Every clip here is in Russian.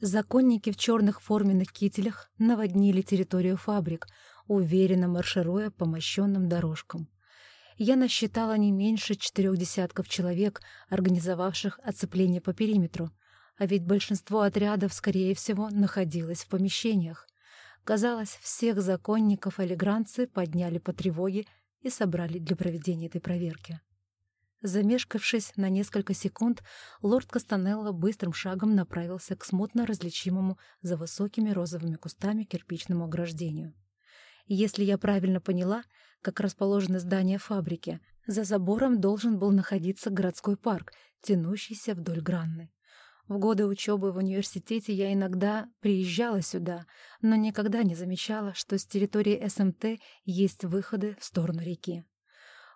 Законники в черных форменных кителях наводнили территорию фабрик, уверенно маршируя по мощенным дорожкам. Я насчитала не меньше четырех десятков человек, организовавших оцепление по периметру, а ведь большинство отрядов, скорее всего, находилось в помещениях. Казалось, всех законников алигранцы подняли по тревоге и собрали для проведения этой проверки. Замешкавшись на несколько секунд, лорд Кастанелло быстрым шагом направился к смутно различимому за высокими розовыми кустами кирпичному ограждению. Если я правильно поняла, как расположены здания фабрики, за забором должен был находиться городской парк, тянущийся вдоль Гранны. В годы учебы в университете я иногда приезжала сюда, но никогда не замечала, что с территории СМТ есть выходы в сторону реки.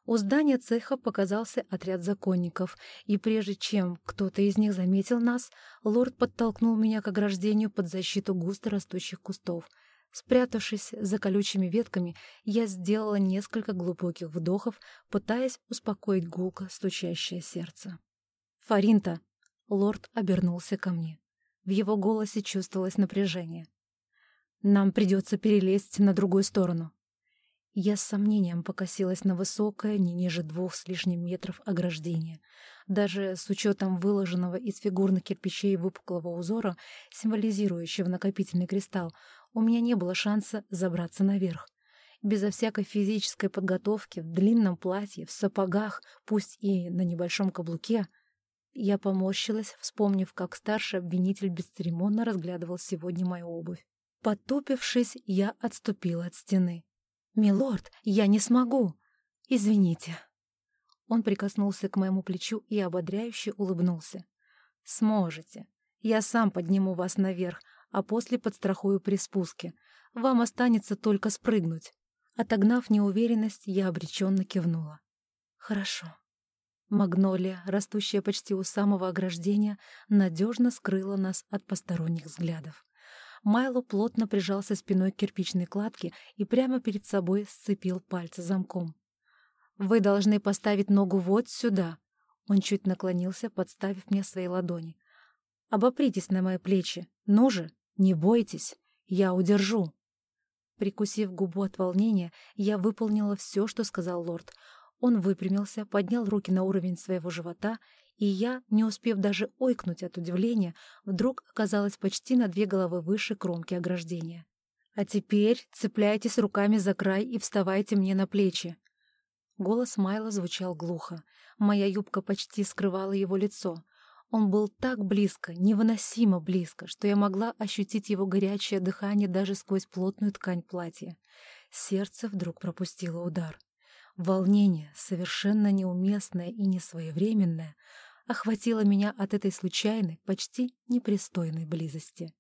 У здания цеха показался отряд законников, и прежде чем кто-то из них заметил нас, лорд подтолкнул меня к ограждению под защиту густо растущих кустов. Спрятавшись за колючими ветками, я сделала несколько глубоких вдохов, пытаясь успокоить гулко стучащее сердце. «Фаринта!» Лорд обернулся ко мне. В его голосе чувствовалось напряжение. «Нам придется перелезть на другую сторону». Я с сомнением покосилась на высокое, не ниже двух с лишним метров ограждение. Даже с учетом выложенного из фигурных кирпичей выпуклого узора, символизирующего накопительный кристалл, у меня не было шанса забраться наверх. Безо всякой физической подготовки, в длинном платье, в сапогах, пусть и на небольшом каблуке — я поморщилась, вспомнив, как старший обвинитель бесцеремонно разглядывал сегодня мою обувь. Потупившись, я отступила от стены. «Милорд, я не смогу! Извините!» Он прикоснулся к моему плечу и ободряюще улыбнулся. «Сможете. Я сам подниму вас наверх, а после подстрахую при спуске. Вам останется только спрыгнуть». Отогнав неуверенность, я обреченно кивнула. «Хорошо». Магнолия, растущая почти у самого ограждения, надежно скрыла нас от посторонних взглядов. Майло плотно прижался спиной к кирпичной кладке и прямо перед собой сцепил пальцы замком. «Вы должны поставить ногу вот сюда!» Он чуть наклонился, подставив мне свои ладони. «Обопритесь на мои плечи. Ну же, не бойтесь, я удержу!» Прикусив губу от волнения, я выполнила все, что сказал лорд — он выпрямился, поднял руки на уровень своего живота, и я, не успев даже ойкнуть от удивления, вдруг оказалась почти на две головы выше кромки ограждения. «А теперь цепляйтесь руками за край и вставайте мне на плечи». Голос Майла звучал глухо. Моя юбка почти скрывала его лицо. Он был так близко, невыносимо близко, что я могла ощутить его горячее дыхание даже сквозь плотную ткань платья. Сердце вдруг пропустило удар. Волнение, совершенно неуместное и несвоевременное, охватило меня от этой случайной, почти непристойной близости.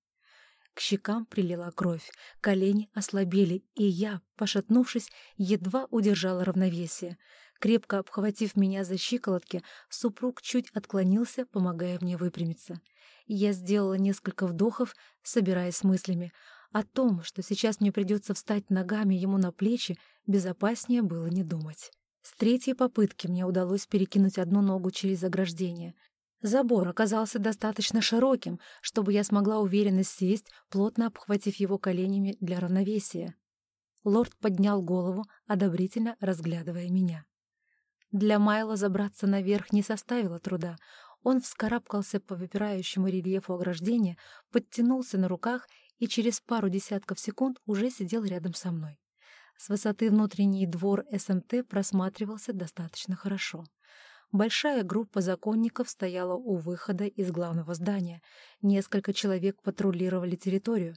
К щекам прилила кровь, колени ослабели, и я, пошатнувшись, едва удержала равновесие. Крепко обхватив меня за щиколотки, супруг чуть отклонился, помогая мне выпрямиться. Я сделала несколько вдохов, собираясь с мыслями, о том, что сейчас мне придется встать ногами ему на плечи, безопаснее было не думать. С третьей попытки мне удалось перекинуть одну ногу через ограждение. Забор оказался достаточно широким, чтобы я смогла уверенно сесть, плотно обхватив его коленями для равновесия. Лорд поднял голову, одобрительно разглядывая меня. Для Майла забраться наверх не составило труда. Он вскарабкался по выпирающему рельефу ограждения, подтянулся на руках и через пару десятков секунд уже сидел рядом со мной. С высоты внутренний двор СМТ просматривался достаточно хорошо. Большая группа законников стояла у выхода из главного здания. Несколько человек патрулировали территорию.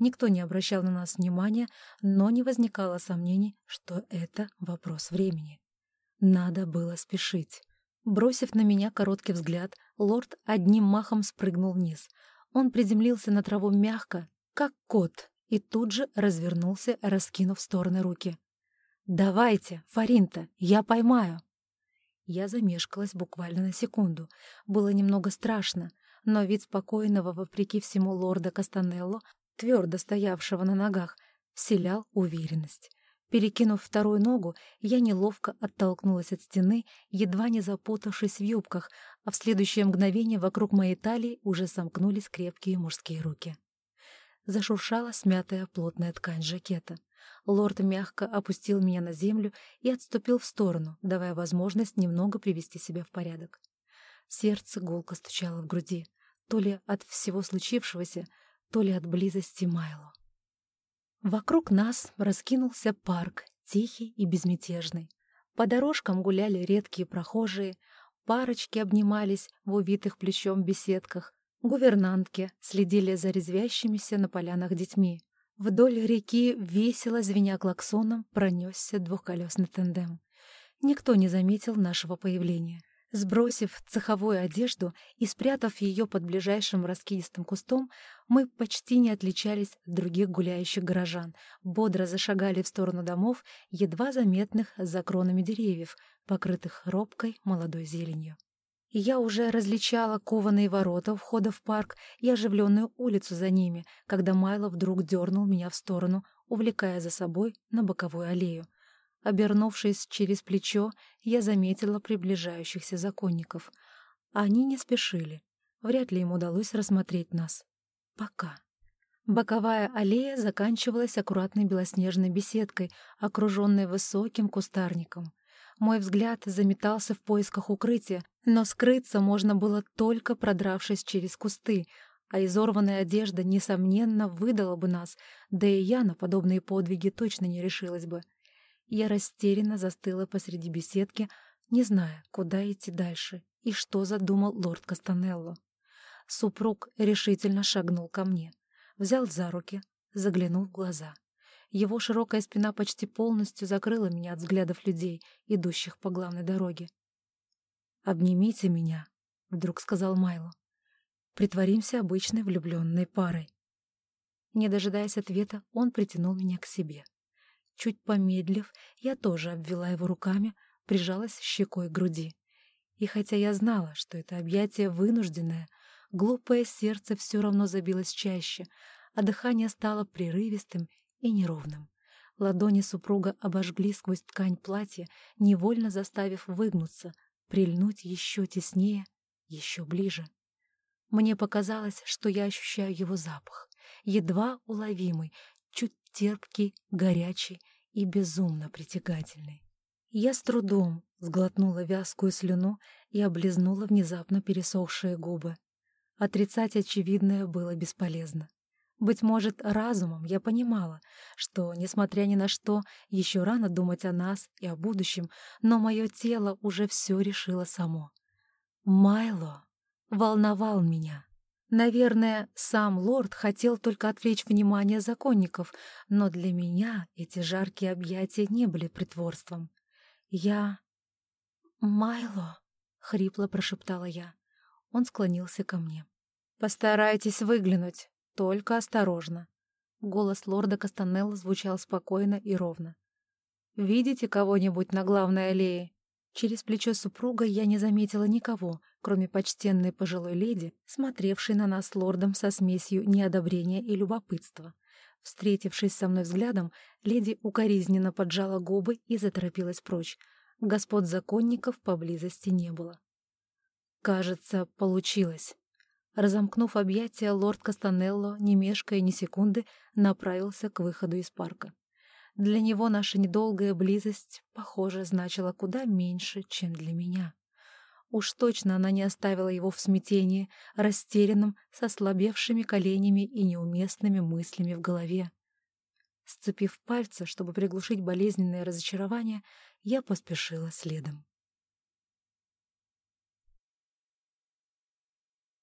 Никто не обращал на нас внимания, но не возникало сомнений, что это вопрос времени. Надо было спешить. Бросив на меня короткий взгляд, лорд одним махом спрыгнул вниз. Он приземлился на траву мягко, как кот, и тут же развернулся, раскинув в стороны руки. «Давайте, Фаринта, я поймаю!» Я замешкалась буквально на секунду. Было немного страшно, но вид спокойного, вопреки всему лорда Кастанелло, твердо стоявшего на ногах, вселял уверенность. Перекинув вторую ногу, я неловко оттолкнулась от стены, едва не запутавшись в юбках, а в следующее мгновение вокруг моей талии уже сомкнулись крепкие мужские руки. Зашуршала смятая плотная ткань жакета. Лорд мягко опустил меня на землю и отступил в сторону, давая возможность немного привести себя в порядок. Сердце гулко стучало в груди, то ли от всего случившегося, то ли от близости Майло. Вокруг нас раскинулся парк, тихий и безмятежный. По дорожкам гуляли редкие прохожие, парочки обнимались в увитых плечом беседках, гувернантки следили за резвящимися на полянах детьми. Вдоль реки, весело звеня клаксоном, пронесся двухколесный тандем. Никто не заметил нашего появления. Сбросив цеховую одежду и спрятав ее под ближайшим раскидистым кустом, мы почти не отличались от других гуляющих горожан, бодро зашагали в сторону домов, едва заметных за кронами деревьев, покрытых робкой молодой зеленью. Я уже различала кованые ворота входа в парк и оживленную улицу за ними, когда Майло вдруг дернул меня в сторону, увлекая за собой на боковую аллею — Обернувшись через плечо, я заметила приближающихся законников. Они не спешили. Вряд ли им удалось рассмотреть нас. Пока. Боковая аллея заканчивалась аккуратной белоснежной беседкой, окруженной высоким кустарником. Мой взгляд заметался в поисках укрытия, но скрыться можно было только продравшись через кусты, а изорванная одежда, несомненно, выдала бы нас, да и я на подобные подвиги точно не решилась бы. Я растерянно застыла посреди беседки, не зная, куда идти дальше и что задумал лорд Кастанелло. Супруг решительно шагнул ко мне, взял за руки, заглянул в глаза. Его широкая спина почти полностью закрыла меня от взглядов людей, идущих по главной дороге. «Обнимите меня», — вдруг сказал Майло. «Притворимся обычной влюбленной парой». Не дожидаясь ответа, он притянул меня к себе. Чуть помедлив, я тоже обвела его руками, прижалась щекой к груди. И хотя я знала, что это объятие вынужденное, глупое сердце все равно забилось чаще, а дыхание стало прерывистым и неровным. Ладони супруга обожгли сквозь ткань платья, невольно заставив выгнуться, прильнуть еще теснее, еще ближе. Мне показалось, что я ощущаю его запах, едва уловимый, чуть терпкий, горячий и безумно притягательный. Я с трудом сглотнула вязкую слюну и облизнула внезапно пересохшие губы. Отрицать очевидное было бесполезно. Быть может, разумом я понимала, что, несмотря ни на что, еще рано думать о нас и о будущем, но мое тело уже все решило само. Майло волновал меня. Наверное, сам лорд хотел только отвлечь внимание законников, но для меня эти жаркие объятия не были притворством. Я... «Майло», — хрипло прошептала я. Он склонился ко мне. «Постарайтесь выглянуть, только осторожно». Голос лорда Кастанелла звучал спокойно и ровно. «Видите кого-нибудь на главной аллее?» Через плечо супруга я не заметила никого, кроме почтенной пожилой леди, смотревшей на нас лордом со смесью неодобрения и любопытства. Встретившись со мной взглядом, леди укоризненно поджала губы и заторопилась прочь. Господ законников поблизости не было. Кажется, получилось. Разомкнув объятия, лорд Кастанелло, не мешкая ни секунды, направился к выходу из парка. Для него наша недолгая близость, похоже, значила куда меньше, чем для меня. Уж точно она не оставила его в смятении, растерянном, со слабевшими коленями и неуместными мыслями в голове. Сцепив пальцы, чтобы приглушить болезненное разочарование, я поспешила следом.